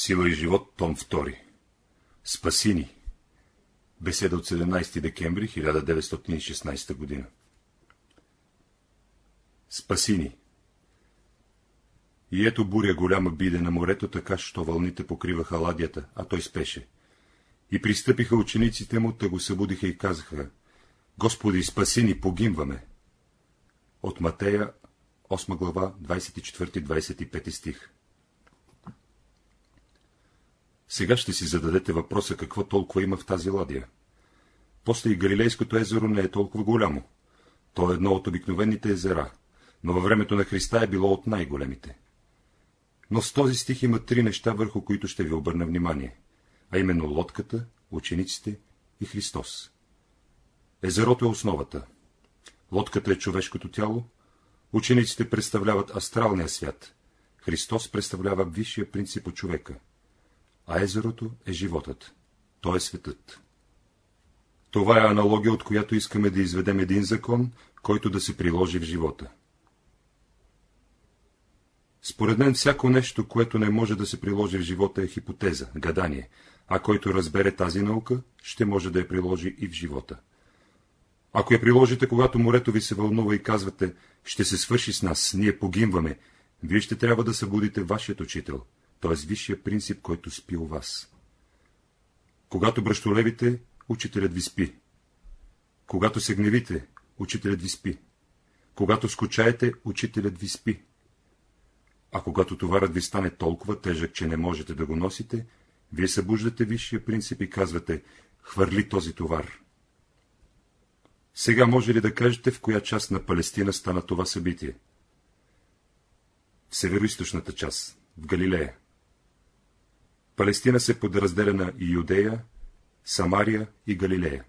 Сила и живот, том 2. Спаси ни. Беседа от 17 декември 1916 година. Спаси ни. И ето буря голяма биде на морето, така, що вълните покриваха ладията, а той спеше. И пристъпиха учениците му, та го събудиха и казаха, Господи, спаси ни, погимваме. От Матея, 8 глава, 24-25 стих. Сега ще си зададете въпроса, какво толкова има в тази ладия. После и Галилейското езеро не е толкова голямо. То е едно от обикновените езера, но във времето на Христа е било от най-големите. Но с този стих има три неща, върху които ще ви обърна внимание, а именно лодката, учениците и Христос. Езерото е основата. Лодката е човешкото тяло, учениците представляват астралния свят, Христос представлява висшия принцип от човека, а езерото е животът, то е светът. Това е аналогия, от която искаме да изведем един закон, който да се приложи в живота. Според мен всяко нещо, което не може да се приложи в живота е хипотеза, гадание, а който разбере тази наука, ще може да я приложи и в живота. Ако я приложите, когато морето ви се вълнува и казвате, ще се свърши с нас, ние погимваме, вие ще трябва да събудите вашият учител, т.е. висшия принцип, който спи у вас. Когато бръщолевите, учителят ви спи. Когато се гневите, учителят ви спи. Когато скучаете, учителят ви спи. А когато товарът ви стане толкова тежък, че не можете да го носите, вие събуждате висшия принцип и казвате, хвърли този товар. Сега може ли да кажете, в коя част на Палестина стана това събитие? В североизточната част, в Галилея. Палестина се подразделя на Иудея, Самария и Галилея.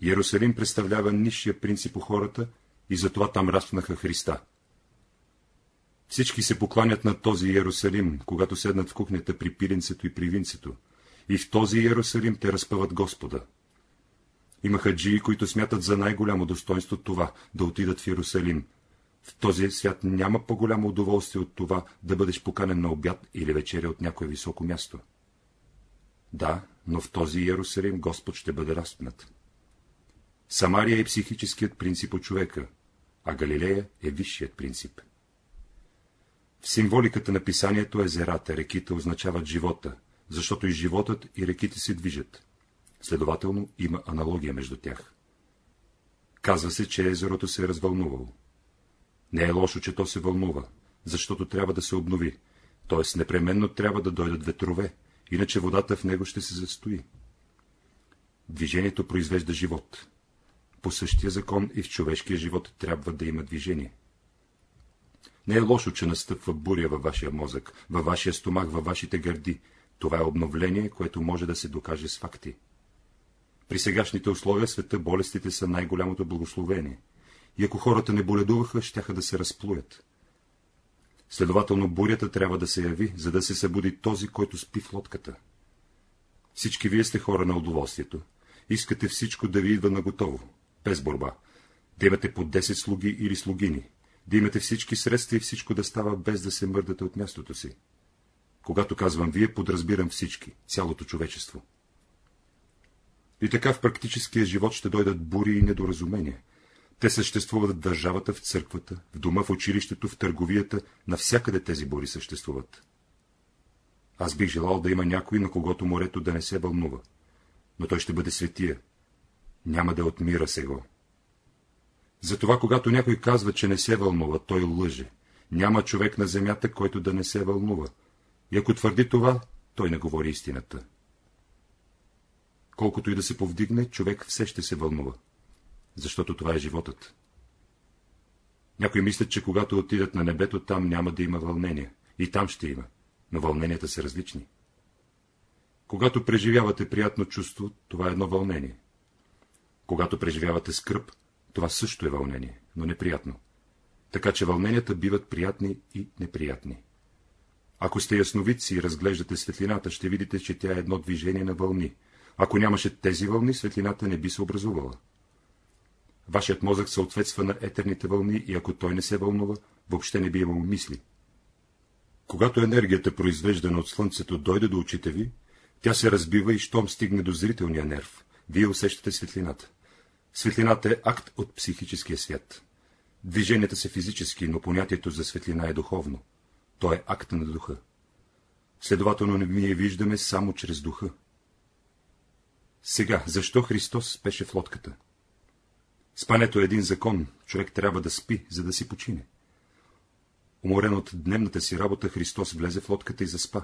Иерусалим представлява нисшия принцип у хората и затова там разпнаха Христа. Всички се покланят на този Иерусалим, когато седнат в кухнята при пиленцето и при винцето, и в този Иерусалим те разпъват Господа. Има хаджии, които смятат за най-голямо достоинство това, да отидат в Иерусалим. В този свят няма по-голямо удоволствие от това, да бъдеш поканен на обяд или вечеря от някое високо място. Да, но в този Иерусалим Господ ще бъде разпнат. Самария е психическият принцип от човека, а Галилея е висшият принцип. В символиката на писанието езерата, реките означават живота, защото и животът и реките се движат. Следователно има аналогия между тях. Казва се, че езерото се е развълнувало. Не е лошо, че то се вълнува, защото трябва да се обнови, т.е. непременно трябва да дойдат ветрове, иначе водата в него ще се застои. Движението произвежда живот. По същия закон и в човешкия живот трябва да има движение. Не е лошо, че настъпва буря във вашия мозък, във вашия стомах, във вашите гърди. Това е обновление, което може да се докаже с факти. При сегашните условия света болестите са най-голямото благословение. И ако хората не боледуваха, щяха да се разплуят. Следователно бурята трябва да се яви, за да се събуди този, който спи в лодката. Всички вие сте хора на удоволствието. Искате всичко да ви идва на готово, без борба. Да имате по 10 слуги или слугини, да имате всички средства и всичко да става без да се мърдате от мястото си. Когато казвам вие, подразбирам всички, цялото човечество. И така в практическия живот ще дойдат бури и недоразумения. Те съществуват в държавата, в църквата, в дома, в училището, в търговията, навсякъде тези бури съществуват. Аз бих желал да има някой, на когото морето да не се вълнува, но той ще бъде светия. Няма да отмира сега. Затова, когато някой казва, че не се вълнува, той лъже. Няма човек на земята, който да не се вълнува. И ако твърди това, той не говори истината. Колкото и да се повдигне, човек все ще се вълнува, защото това е животът. Някои мислят, че когато отидат на небето, там няма да има вълнение. И там ще има, но вълненията са различни. Когато преживявате приятно чувство, това е едно вълнение. Когато преживявате скръп, това също е вълнение, но неприятно. Така че вълненията биват приятни и неприятни. Ако сте ясновидци и разглеждате светлината, ще видите, че тя е едно движение на вълни, ако нямаше тези вълни, светлината не би се образувала. Вашият мозък съответства на етерните вълни и ако той не се вълнува, въобще не би имал мисли. Когато енергията, произвеждана от Слънцето, дойде до очите ви, тя се разбива и щом стигне до зрителния нерв, вие усещате светлината. Светлината е акт от психическия свят. Движенията са физически, но понятието за светлина е духовно. То е акт на духа. Следователно ние виждаме само чрез духа. Сега, защо Христос спеше в лодката? Спането е един закон, човек трябва да спи, за да си почине. Уморен от дневната си работа, Христос влезе в лодката и заспа.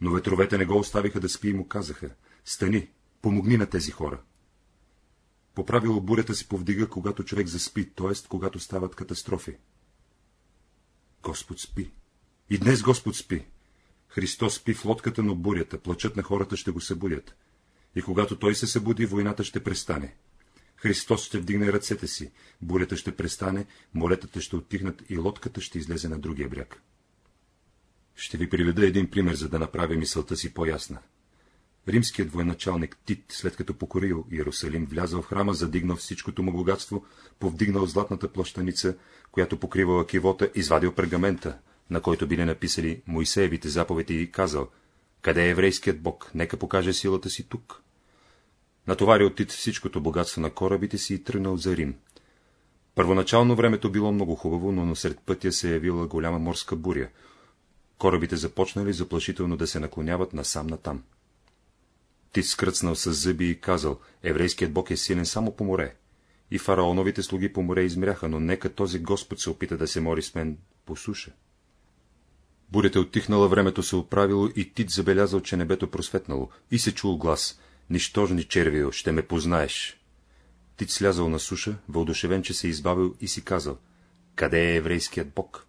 Но ветровете не го оставиха да спи и му казаха, стани, помогни на тези хора. По правило бурята се повдига, когато човек заспи, т.е. когато стават катастрофи. Господ спи. И днес Господ спи. Христос спи в лодката, но бурята, плачът на хората ще го събудят. И когато той се събуди, войната ще престане. Христос ще вдигне ръцете си, бурята ще престане, молетата ще оттихнат и лодката ще излезе на другия бряг. Ще ви приведа един пример, за да направя мисълта си по-ясна. Римският военачалник Тит, след като покорил Иерусалим, влязъл в храма, задигнал всичкото му богатство, повдигнал златната плащаница, която покривала кивота, извадил пергамента, на който били написали Моисеевите заповеди и казал, къде е еврейският бог, нека покаже силата си тук. Натоварил Тит всичкото богатство на корабите си и тръгнал за Рим. Първоначално времето било много хубаво, но насред пътя се явила голяма морска буря. Корабите започнали заплашително да се наклоняват насам натам. Тит скръцнал с зъби и казал, еврейският бог е силен само по море. И фараоновите слуги по море измряха, но нека този Господ се опита да се мори с мен по суша. Бурята отихнала, времето се оправило и Тит забелязал, че небето просветнало, и се чул глас. Нищожни червио, ще ме познаеш. Тит слязал на суша, вълдушевен, че се избавил и си казал, къде е еврейският бог?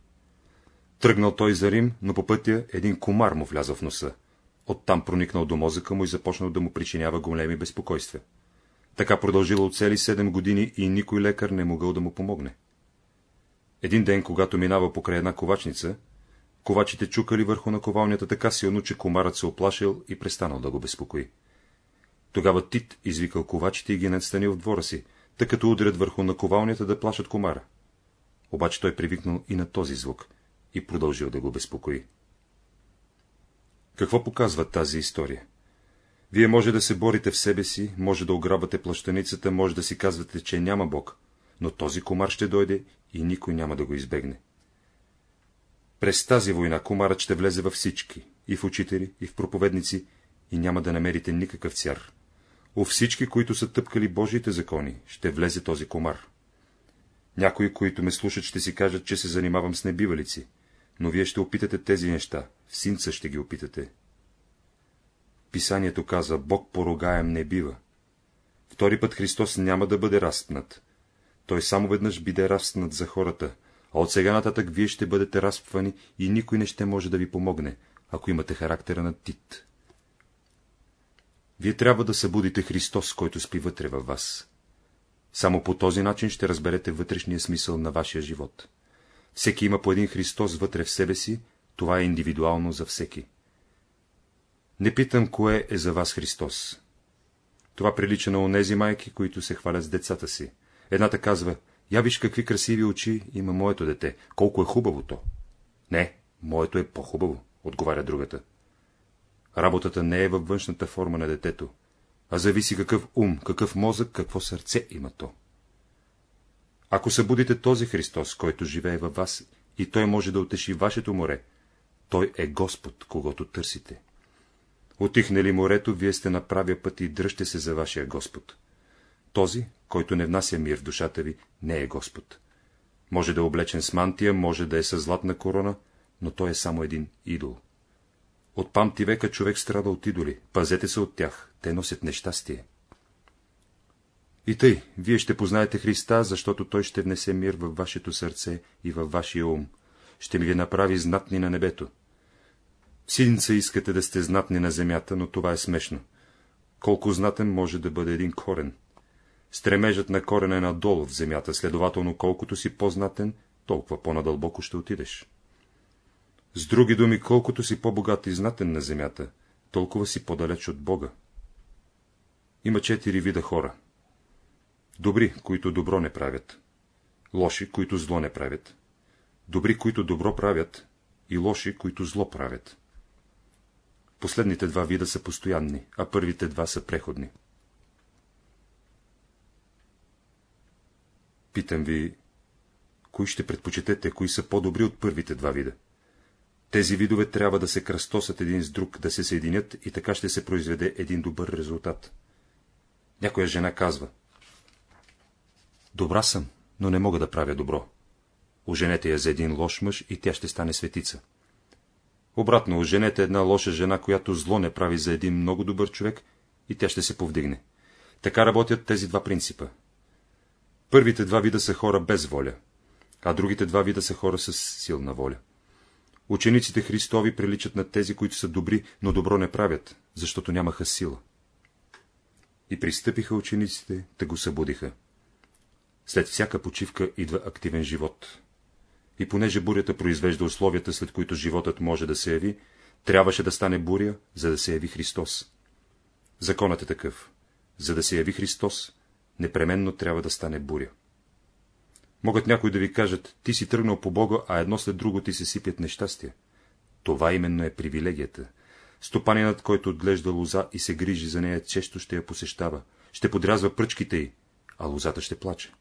Тръгнал той за Рим, но по пътя един комар му влязъл в носа. Оттам проникнал до мозъка му и започнал да му причинява големи безпокойствия. Така продължило цели седем години и никой лекар не могъл да му помогне. Един ден, когато минава покрай една ковачница, ковачите чукали върху наковалнята така силно, че комарът се оплашил и престанал да го безпокои. Тогава Тит извикал ковачите и ги надстанил в двора си, тъй като удрят върху наковалнята да плашат комара. Обаче той привикнал и на този звук и продължил да го безпокои. Какво показва тази история? Вие може да се борите в себе си, може да ограбвате плащаницата, може да си казвате, че няма Бог, но този комар ще дойде и никой няма да го избегне. През тази война комарът ще влезе във всички, и в учители, и в проповедници, и няма да намерите никакъв цяр. У всички, които са тъпкали Божиите закони, ще влезе този комар. Някои, които ме слушат, ще си кажат, че се занимавам с небивалици, но вие ще опитате тези неща, в синца ще ги опитате. Писанието каза, Бог поругаем не бива. Втори път Христос няма да бъде разпнат. Той само веднъж биде разпнат за хората, а от сега нататък вие ще бъдете разпвани и никой не ще може да ви помогне, ако имате характера на Тит. Вие трябва да събудите Христос, който спи вътре във вас. Само по този начин ще разберете вътрешния смисъл на вашия живот. Всеки има по един Христос вътре в себе си, това е индивидуално за всеки. Не питам, кое е за вас Христос. Това прилича на онези майки, които се хвалят с децата си. Едната казва, я виж какви красиви очи има моето дете, колко е хубавото. Не, моето е по-хубаво, отговаря другата. Работата не е във външната форма на детето, а зависи какъв ум, какъв мозък, какво сърце има то. Ако събудите този Христос, който живее във вас, и той може да отеши вашето море, той е Господ, когато търсите. Отихне ли морето, вие сте на правия път и дръжте се за вашия Господ. Този, който не внася мир в душата ви, не е Господ. Може да е облечен с мантия, може да е със златна корона, но той е само един идол. От памти века човек страда от идоли, пазете се от тях, те носят нещастие. И тъй, вие ще познаете Христа, защото Той ще внесе мир във вашето сърце и във вашия ум, ще ми ви направи знатни на небето. Синца искате да сте знатни на земята, но това е смешно. Колко знатен може да бъде един корен? Стремежът на корена е надолу в земята, следователно колкото си по-знатен, толкова по-надълбоко ще отидеш. С други думи, колкото си по-богат и знатен на земята, толкова си по-далеч от Бога. Има четири вида хора. Добри, които добро не правят. Лоши, които зло не правят. Добри, които добро правят. и лоши, които зло правят. Последните два вида са постоянни, а първите два са преходни. Питам ви, кои ще предпочетете, кои са по-добри от първите два вида? Тези видове трябва да се кръстосат един с друг, да се съединят и така ще се произведе един добър резултат. Някоя жена казва. Добра съм, но не мога да правя добро. Оженете я за един лош мъж и тя ще стане светица. Обратно, оженете една лоша жена, която зло не прави за един много добър човек и тя ще се повдигне. Така работят тези два принципа. Първите два вида са хора без воля, а другите два вида са хора с силна воля. Учениците Христови приличат на тези, които са добри, но добро не правят, защото нямаха сила. И пристъпиха учениците, да го събудиха. След всяка почивка идва активен живот. И понеже бурята произвежда условията, след които животът може да се яви, трябваше да стане буря, за да се яви Христос. Законът е такъв. За да се яви Христос, непременно трябва да стане буря. Могат някои да ви кажат, ти си тръгнал по Бога, а едно след друго ти се сипят нещастия. Това именно е привилегията. Стопанинът, който отглежда лоза и се грижи за нея, често ще я посещава, ще подрязва пръчките й, а лозата ще плаче.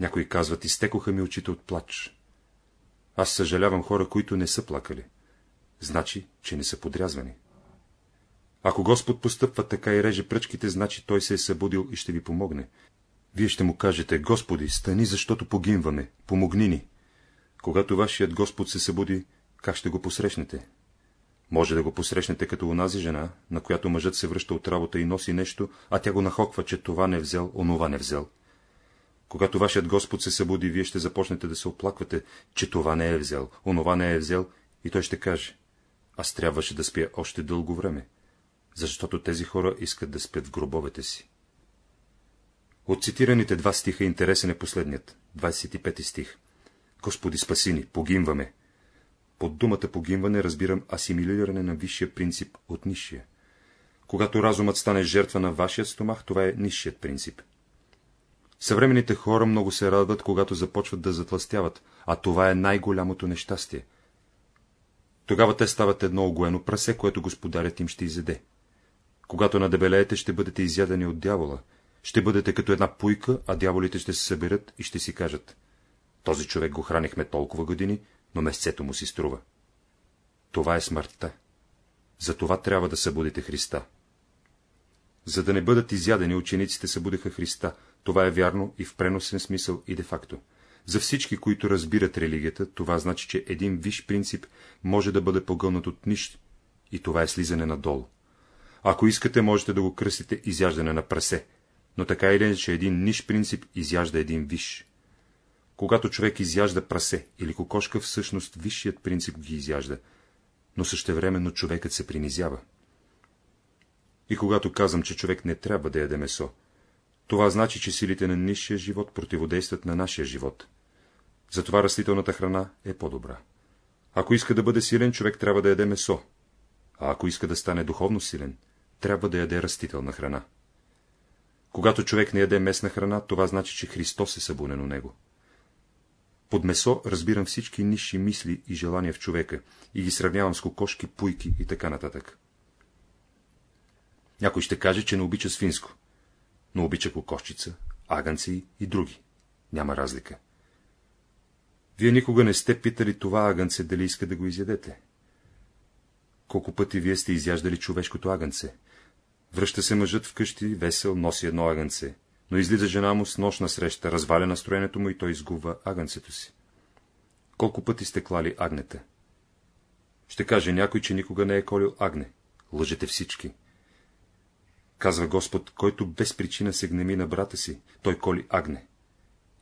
Някои казват, изтекоха ми очите от плач. Аз съжалявам хора, които не са плакали. Значи, че не са подрязвани. Ако Господ постъпва така и реже пръчките, значи Той се е събудил и ще ви помогне. Вие ще му кажете, Господи, стани, защото погинваме, помогни ни. Когато вашият Господ се събуди, как ще го посрещнете? Може да го посрещнете като онази жена, на която мъжът се връща от работа и носи нещо, а тя го нахоква, че това не е взел, онова не е взел. Когато вашият Господ се събуди, вие ще започнете да се оплаквате, че това не е взел, онова не е взел, и той ще каже, аз трябваше да спя още дълго време, защото тези хора искат да спят в гробовете си. От цитираните два стиха интересен е последният, 25 стих. Господи, спаси ни, погинваме. Под думата погинване разбирам асимилиране на висшия принцип от нисшия. Когато разумът стане жертва на вашия стомах, това е нисшият принцип. Съвременните хора много се радват, когато започват да затластяват, а това е най-голямото нещастие. Тогава те стават едно огоено прасе, което господарят им ще изеде. Когато надебелеете, ще бъдете изядени от дявола, ще бъдете като една пуйка, а дяволите ще се съберат и ще си кажат. Този човек го хранихме толкова години, но месецето му си струва. Това е смъртта. За това трябва да събудите Христа. За да не бъдат изядени, учениците събудиха Христа. Това е вярно и в преносен смисъл и де-факто. За всички, които разбират религията, това значи, че един виш принцип може да бъде погълнат от нищо, и това е слизане надолу. Ако искате, можете да го кръстите изяждане на прасе, но така или иначе един ниш принцип изяжда един виш. Когато човек изяжда прасе или кокошка, всъщност висшият принцип ги изяжда, но същевременно човекът се принизява. И когато казвам, че човек не трябва да яде месо, това значи, че силите на нисшия живот противодействат на нашия живот. Затова растителната храна е по-добра. Ако иска да бъде силен, човек трябва да яде месо, а ако иска да стане духовно силен, трябва да яде растителна храна. Когато човек не яде местна храна, това значи, че Христос е събунен у него. Под месо разбирам всички нисши мисли и желания в човека и ги сравнявам с кокошки, пуйки и така нататък. Някой ще каже, че не обича свинско, но обича кокошчица, агънци и други. Няма разлика. Вие никога не сте питали това агънце, дали иска да го изядете. Колко пъти вие сте изяждали човешкото агънце? Връща се мъжът вкъщи, весел, носи едно агънце, но излиза жена му с нощна среща, разваля настроението му и той изгубва агънцето си. Колко пъти сте клали агнета? Ще каже някой, че никога не е колил агне. Лъжете всички. Казва Господ, който без причина се гнеми на брата си, той коли агне.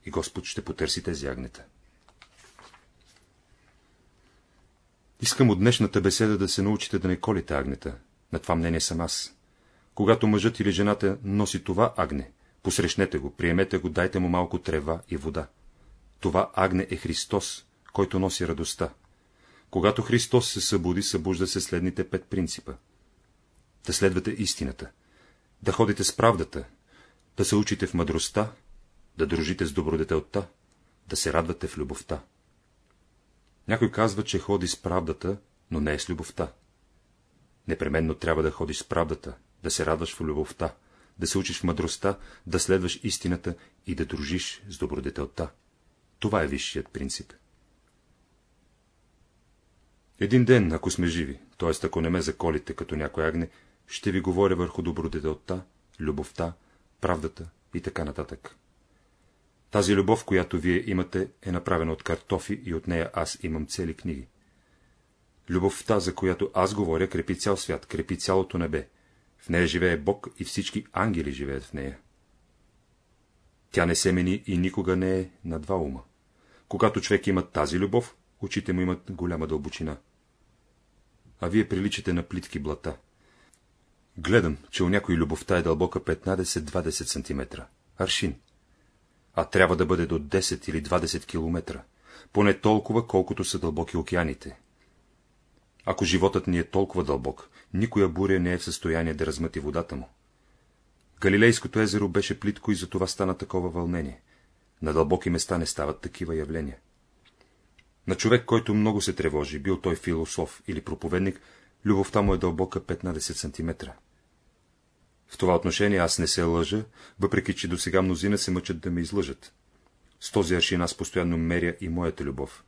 И Господ ще потърси тези агнета. Искам от днешната беседа да се научите да не колите агнета. На това мнение съм аз. Когато мъжът или жената носи това агне, посрещнете го, приемете го, дайте му малко трева и вода. Това агне е Христос, който носи радостта. Когато Христос се събуди, събужда се следните пет принципа. Да следвате истината, да ходите с правдата, да се учите в мъдростта, да дружите с добродетелта, да се радвате в любовта. Някой казва, че ходи с правдата, но не е с любовта. Непременно трябва да ходиш с правдата, да се радваш в любовта, да се учиш в мъдростта, да следваш истината и да дружиш с добродетелта. Това е висшият принцип. Един ден, ако сме живи, т.е. ако не ме заколите като някой агне, ще ви говоря върху добродетелта, любовта, правдата и така нататък. Тази любов, която вие имате, е направена от картофи и от нея аз имам цели книги. Любовта, за която аз говоря, крепи цял свят, крепи цялото небе. В нея живее Бог и всички ангели живеят в нея. Тя не се мени и никога не е на два ума. Когато човек има тази любов, очите му имат голяма дълбочина. А вие приличате на плитки блата. Гледам, че у някой любовта е дълбока 15-20 см. Аршин. А трябва да бъде до 10 или 20 км. Поне толкова, колкото са дълбоки океаните. Ако животът ни е толкова дълбок, никоя буря не е в състояние да размъти водата му. Галилейското езеро беше плитко и затова стана такова вълнение. На дълбоки места не стават такива явления. На човек, който много се тревожи, бил той философ или проповедник, любовта му е дълбока 15 см. В това отношение аз не се лъжа, въпреки че до сега мнозина се мъчат да ме излъжат. С този аршин аз постоянно меря и моята любов.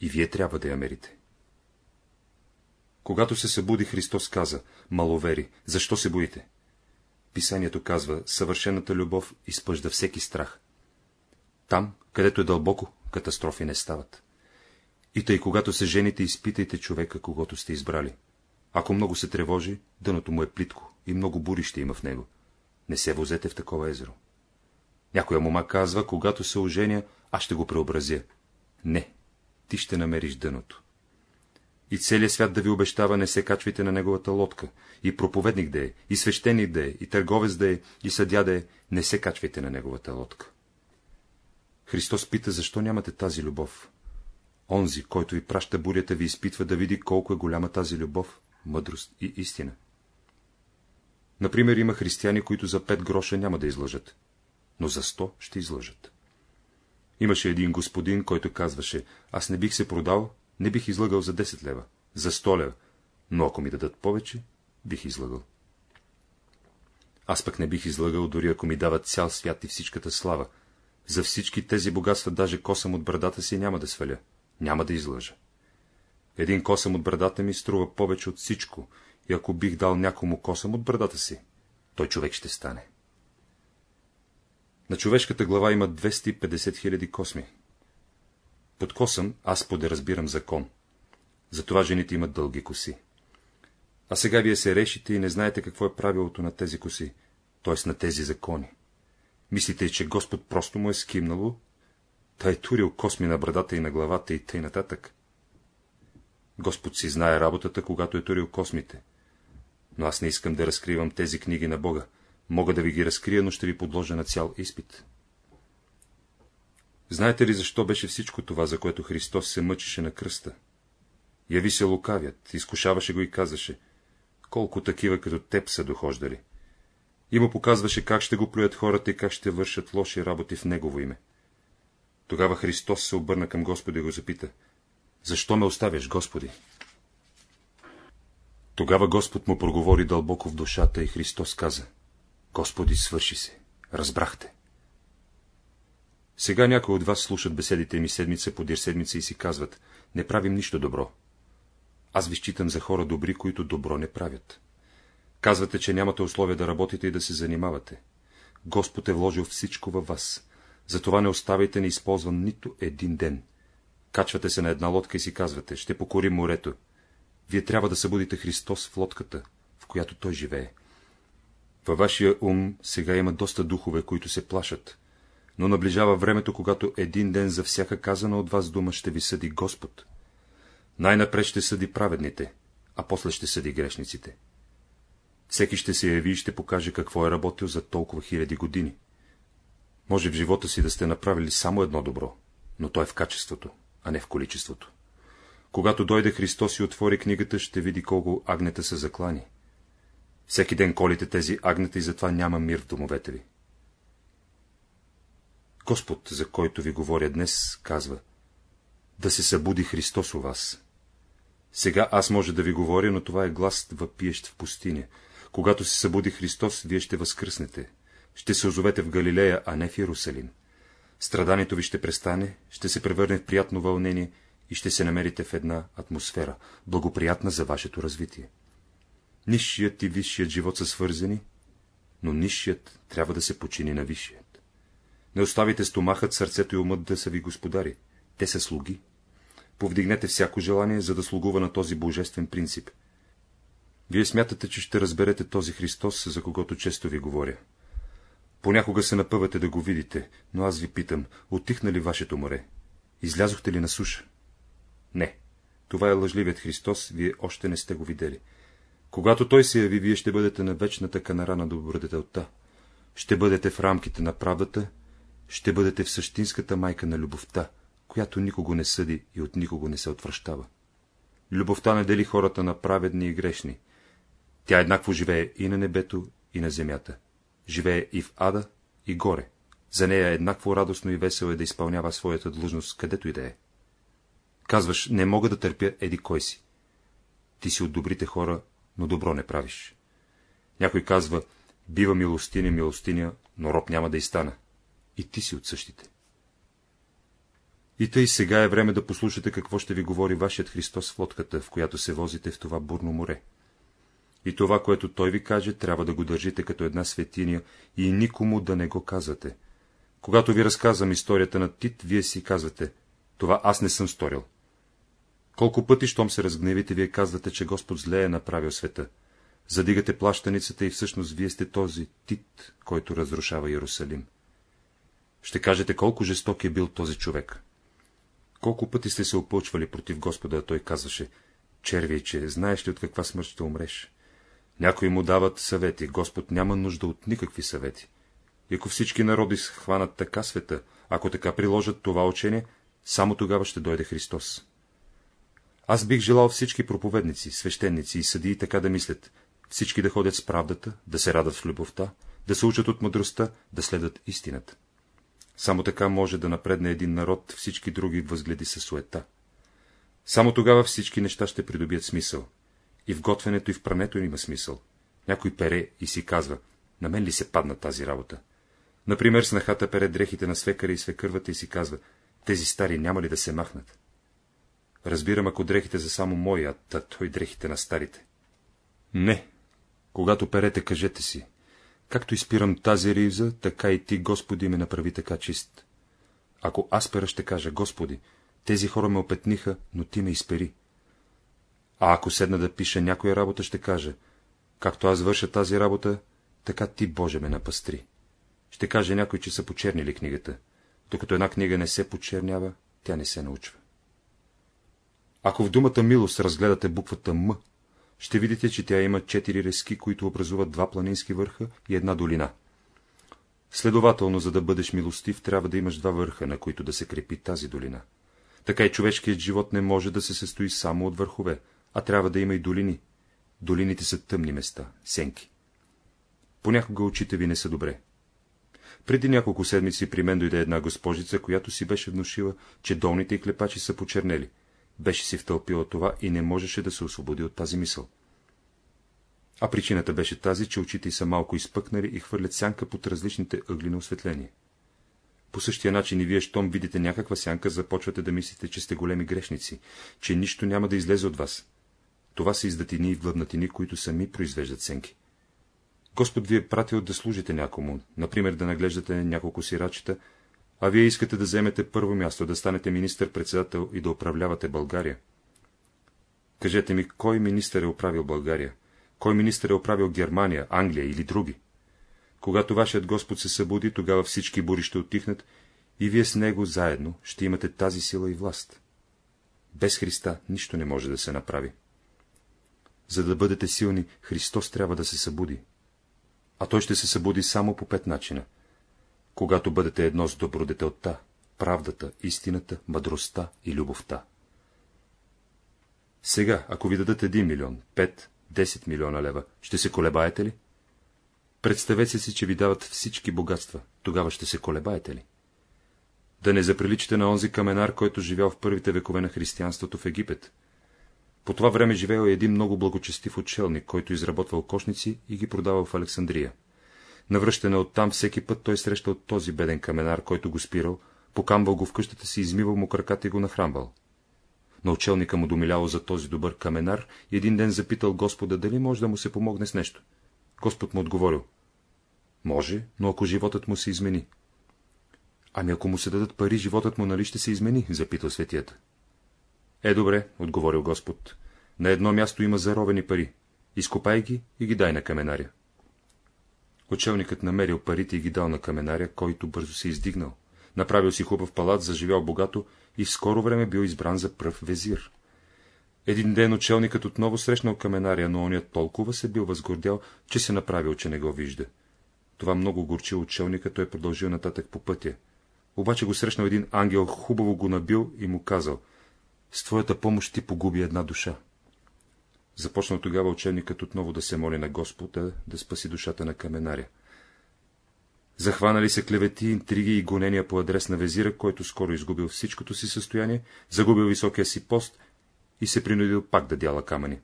И вие трябва да я мерите. Когато се събуди, Христос каза, маловери, защо се боите? Писанието казва, съвършената любов изпъжда всеки страх. Там, където е дълбоко, катастрофи не стават. И тъй, когато се жените, изпитайте човека, когато сте избрали. Ако много се тревожи, дъното му е плитко и много бури ще има в него. Не се возете в такова езеро. Някоя мома казва, когато се оженя, аз ще го преобразя. Не, ти ще намериш дъното. И целият свят да ви обещава, не се качвайте на неговата лодка. И проповедник да е, и свещеник да е, и търговец да е, и съдя да е, не се качвайте на неговата лодка. Христос пита, защо нямате тази любов. Онзи, който ви праща бурята, ви изпитва да види колко е голяма тази любов, мъдрост и истина. Например, има християни, които за пет гроша няма да излъжат, но за сто ще излъжат. Имаше един господин, който казваше, аз не бих се продал, не бих излъгал за 10 лева, за 100 лева, но ако ми дадат повече, бих излъгал. Аз пък не бих излъгал, дори ако ми дават цял свят и всичката слава. За всички тези богатства даже косъм от брадата си няма да сваля, няма да излъжа. Един косъм от брадата ми струва повече от всичко, и ако бих дал някому косъм от брадата си, той човек ще стане. На човешката глава има 250 хиляди косми. Под косъм аз подразбирам закон. Затова жените имат дълги коси. А сега вие се решите и не знаете какво е правилото на тези коси, т.е. на тези закони. Мислите, че Господ просто му е скимнало, та е турил косми на брадата и на главата и тъй нататък. Господ си знае работата, когато е турил космите. Но аз не искам да разкривам тези книги на Бога. Мога да ви ги разкрия, но ще ви подложа на цял изпит. Знаете ли защо беше всичко това, за което Христос се мъчеше на кръста? Яви се лукавят, изкушаваше го и казаше, колко такива като теб са дохождали. И му показваше как ще го плюят хората и как ще вършат лоши работи в Негово име. Тогава Христос се обърна към Господи и го запита, защо ме оставяш, Господи? Тогава Господ му проговори дълбоко в душата и Христос каза, Господи, свърши се, разбрахте. Сега някои от вас слушат беседите ми седмица подир седмица и си казват, не правим нищо добро. Аз ви считам за хора добри, които добро не правят. Казвате, че нямате условия да работите и да се занимавате. Господ е вложил всичко във вас. Затова не оставайте неизползван нито един ден. Качвате се на една лодка и си казвате, ще покорим морето. Вие трябва да събудите Христос в лодката, в която Той живее. Във вашия ум сега има доста духове, които се плашат, но наближава времето, когато един ден за всяка казана от вас дума ще ви съди Господ. Най-напред ще съди праведните, а после ще съди грешниците. Всеки ще се яви и ще покаже какво е работил за толкова хиляди години. Може в живота си да сте направили само едно добро, но то е в качеството, а не в количеството. Когато дойде Христос и отвори книгата, ще види колко агнета са заклани. Всеки ден колите тези агнета и затова няма мир в домовете ви. Господ, за който ви говоря днес, казва, да се събуди Христос у вас. Сега аз може да ви говоря, но това е глас въпиещ в пустиня. Когато се събуди Христос, вие ще възкръснете. Ще се озовете в Галилея, а не в Иерусалим. Страданието ви ще престане, ще се превърне в приятно вълнение и ще се намерите в една атмосфера, благоприятна за вашето развитие. Нисшият и висшият живот са свързани, но нисшият трябва да се почини на висшият. Не оставите стомахът, сърцето и умът да са ви господари. Те са слуги. Повдигнете всяко желание, за да слугува на този божествен принцип. Вие смятате, че ще разберете този Христос, за когото често ви говоря. Понякога се напъвате да го видите, но аз ви питам, отихна ли вашето море? Излязохте ли на суша? Не. Това е лъжливият Христос, вие още не сте го видели. Когато той се яви, вие ще бъдете на вечната канара на добродетелта. Ще бъдете в рамките на правдата, ще бъдете в същинската майка на любовта, която никого не съди и от никого не се отвръщава. Любовта не дели хората на праведни и грешни. Тя еднакво живее и на небето, и на земята. Живее и в ада, и горе. За нея еднакво радостно и весело е да изпълнява своята длъжност, където и да е. Казваш, не мога да търпя еди кой си. Ти си от добрите хора, но добро не правиш. Някой казва, бива милостиня, милостиня, но роб няма да и стана. И ти си от същите. И тъй сега е време да послушате какво ще ви говори вашият Христос в лодката, в която се возите в това бурно море. И това, което той ви каже, трябва да го държите като една светиня и никому да не го казвате. Когато ви разказвам историята на Тит, вие си казвате, това аз не съм сторил. Колко пъти, щом се разгневите, вие казвате, че Господ зле е направил света. Задигате плащаницата и всъщност вие сте този Тит, който разрушава Иерусалим. Ще кажете, колко жесток е бил този човек. Колко пъти сте се опълчвали против Господа, той казваше, червейче, знаеш ли от каква смърт ще умреш? Някои му дават съвети, Господ няма нужда от никакви съвети. Ако всички народи схванат така света, ако така приложат това учение, само тогава ще дойде Христос. Аз бих желал всички проповедници, свещеници и съдии така да мислят, всички да ходят с правдата, да се радат в любовта, да се учат от мъдростта, да следват истината. Само така може да напредне един народ, всички други възгледи със суета. Само тогава всички неща ще придобият смисъл. И в готвенето, и в прането има смисъл. Някой пере и си казва, на мен ли се падна тази работа? Например, снахата пере дрехите на свекаря и свекървата и си казва, тези стари няма ли да се махнат? Разбирам, ако дрехите са само мои, а той дрехите на старите. Не. Когато перете, кажете си. Както изпирам тази риза, така и ти, Господи, ме направи така чист. Ако аз пера, ще кажа, Господи, тези хора ме опетниха, но ти ме изпери. А ако седна да пиша някоя работа, ще кажа, както аз върша тази работа, така ти, Боже, ме напъстри. Ще каже някой, че са почернили книгата. Докато една книга не се почернява, тя не се научва. Ако в думата милост разгледате буквата М, ще видите, че тя има четири резки, които образуват два планински върха и една долина. Следователно, за да бъдеш милостив, трябва да имаш два върха, на които да се крепи тази долина. Така и човешкият живот не може да се състои само от върхове, а трябва да има и долини. Долините са тъмни места, сенки. Понякога очите ви не са добре. Преди няколко седмици при мен дойде една госпожица, която си беше внушила, че долните и клепачи са почернели. Беше си втълпила това и не можеше да се освободи от тази мисъл. А причината беше тази, че очите й са малко изпъкнали и хвърлят сянка под различните ъгли на осветление. По същия начин и вие, щом видите някаква сянка, започвате да мислите, че сте големи грешници, че нищо няма да излезе от вас. Това са издатини и влъбнатини, които сами произвеждат сенки. Господ ви е пратил да служите някому, например да наглеждате няколко сирачета, а вие искате да вземете първо място, да станете министър-председател и да управлявате България. Кажете ми, кой министър е управил България? Кой министър е управил Германия, Англия или други? Когато вашият Господ се събуди, тогава всички бури ще отихнат и вие с него заедно ще имате тази сила и власт. Без Христа нищо не може да се направи. За да бъдете силни, Христос трябва да се събуди. А той ще се събуди само по пет начина. Когато бъдете едно с добродетелта, правдата, истината, мъдростта и любовта. Сега, ако ви дадат един милион, пет, 10 милиона лева, ще се колебаете ли? Представете си, че ви дават всички богатства, тогава ще се колебаете ли? Да не заприличате на онзи каменар, който живял в първите векове на християнството в Египет. По това време живеел един много благочестив учелник, който изработвал кошници и ги продавал в Александрия. Навръщане оттам всеки път той срещал този беден каменар, който го спирал, покамвал го в къщата си, измивал му краката и го нахранвал. На учелника му домиляло за този добър каменар и един ден запитал Господа, дали може да му се помогне с нещо. Господ му отговорил. Може, но ако животът му се измени. Ами ако му се дадат пари, животът му нали ще се измени, запитал светията. Е, добре, отговорил Господ. На едно място има заровени пари. Изкопай ги и ги дай на каменаря. Учелникът намерил парите и ги дал на каменаря, който бързо се издигнал. Направил си хубав палат, заживял богато и в скоро време бил избран за пръв везир. Един ден учелникът отново срещнал каменаря, но оня толкова се бил възгордял, че се направил, че не го вижда. Това много горчил учелника, той продължил нататък по пътя. Обаче го срещнал един ангел, хубаво го набил и му казал — с твоята помощ ти погуби една душа. Започнал тогава ученикът отново да се моли на Господа да спаси душата на каменаря. Захванали се клевети, интриги и гонения по адрес на везира, който скоро изгубил всичкото си състояние, загубил високия си пост и се принудил пак да дяла камъни.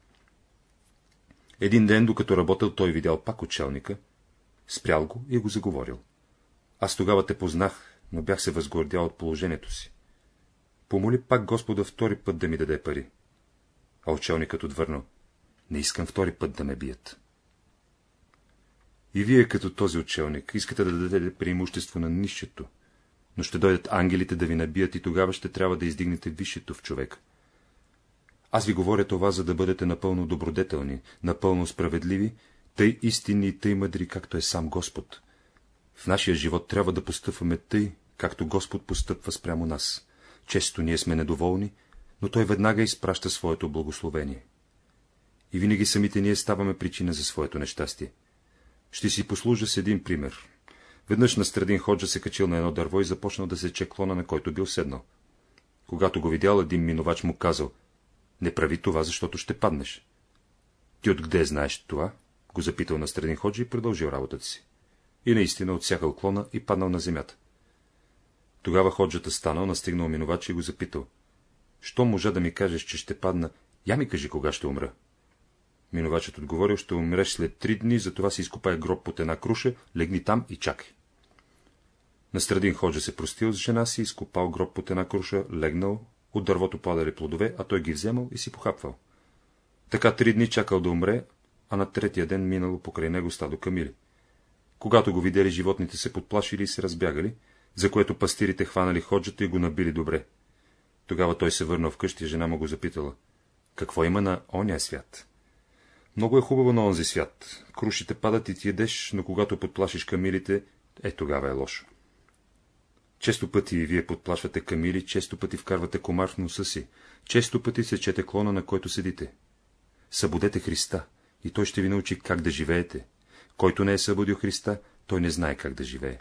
Един ден, докато работил, той видял пак учелника, спрял го и го заговорил. Аз тогава те познах, но бях се възгордял от положението си. Помоли пак Господа втори път да ми даде пари. А учелникът отвърнал. Не искам втори път да ме бият. И вие, като този учелник, искате да дадете преимущество на нището, но ще дойдат ангелите да ви набият и тогава ще трябва да издигнете висшето в човек. Аз ви говоря това, за да бъдете напълно добродетелни, напълно справедливи, тъй истинни и тъй мъдри, както е сам Господ. В нашия живот трябва да постъпваме тъй, както Господ постъпва спрямо нас. Често ние сме недоволни, но той веднага изпраща своето благословение. И винаги самите ние ставаме причина за своето нещастие. Ще си послужа с един пример. Веднъж на Страдин Ходжа се качил на едно дърво и започнал да се клона, на който бил седнал. Когато го видял, един минувач му казал, не прави това, защото ще паднеш. Ти откъде знаеш това? го запитал на Страдин Ходжа и продължил работата си. И наистина отсякал клона и паднал на земята. Тогава ходжата станал, настигнал минувач и го запитал. Що можа да ми кажеш, че ще падна? Я ми кажи, кога ще умра. Минувачът отговорил, ще умреш след три дни, затова си изкопай гроб под една круша, легни там и чакай. Настрадин ходжа се простил с жена си, изкопал гроб под една круша, легнал, от дървото падали плодове, а той ги вземал и си похапвал. Така три дни чакал да умре, а на третия ден минало покрай него стадо камили. Когато го видели, животните се подплашили и се разбягали, за което пастирите хванали ходжата и го набили добре. Тогава той се върнал вкъщи жена му го запитала. Какво има на оня свят? Много е хубаво на онзи свят. Крушите падат и ти едеш, но когато подплашиш камилите, е тогава е лошо. Често пъти вие подплашвате камили, често пъти вкарвате комар в носа си, често пъти сечете клона, на който седите. Събудете Христа, и той ще ви научи как да живеете. Който не е събудил Христа, той не знае как да живее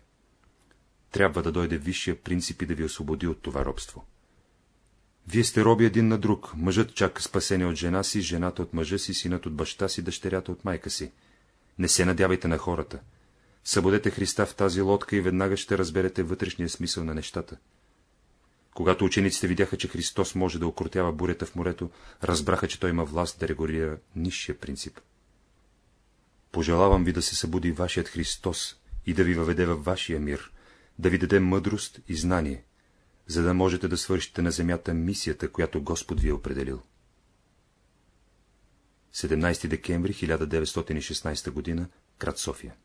трябва да дойде висшия принцип и да ви освободи от това робство. Вие сте роби един на друг, мъжът чака спасение от жена си, жената от мъжа си, синът от баща си, дъщерята от майка си. Не се надявайте на хората. Събудете Христа в тази лодка и веднага ще разберете вътрешния смисъл на нещата. Когато учениците видяха, че Христос може да окрутява бурята в морето, разбраха, че той има власт да регулира нисшия принцип. Пожелавам ви да се събуди вашият Христос и да ви въведе във вашия мир, да ви даде мъдрост и знание, за да можете да свършите на земята мисията, която Господ ви е определил. 17 декември 1916 г. град София